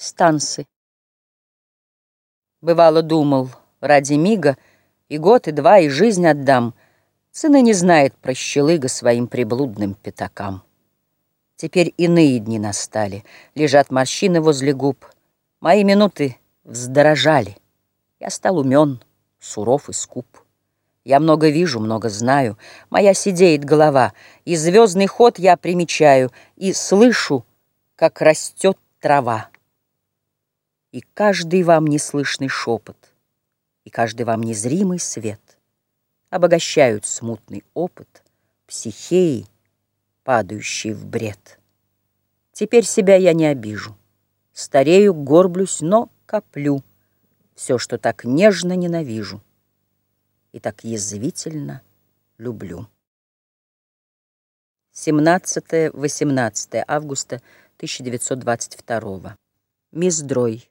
Станцы. Бывало, думал, ради мига И год, и два, и жизнь отдам. Цены не знает прощелыга Своим приблудным пятакам. Теперь иные дни настали, Лежат морщины возле губ. Мои минуты вздорожали. Я стал умен, суров и скуп. Я много вижу, много знаю, Моя сидеет голова, И звездный ход я примечаю, И слышу, как растет трава. И каждый вам неслышный шепот, И каждый вам незримый свет Обогащают смутный опыт Психеи, падающие в бред. Теперь себя я не обижу, Старею, горблюсь, но коплю Все, что так нежно ненавижу И так язвительно люблю. 17-18 августа 1922 Мисс Дрой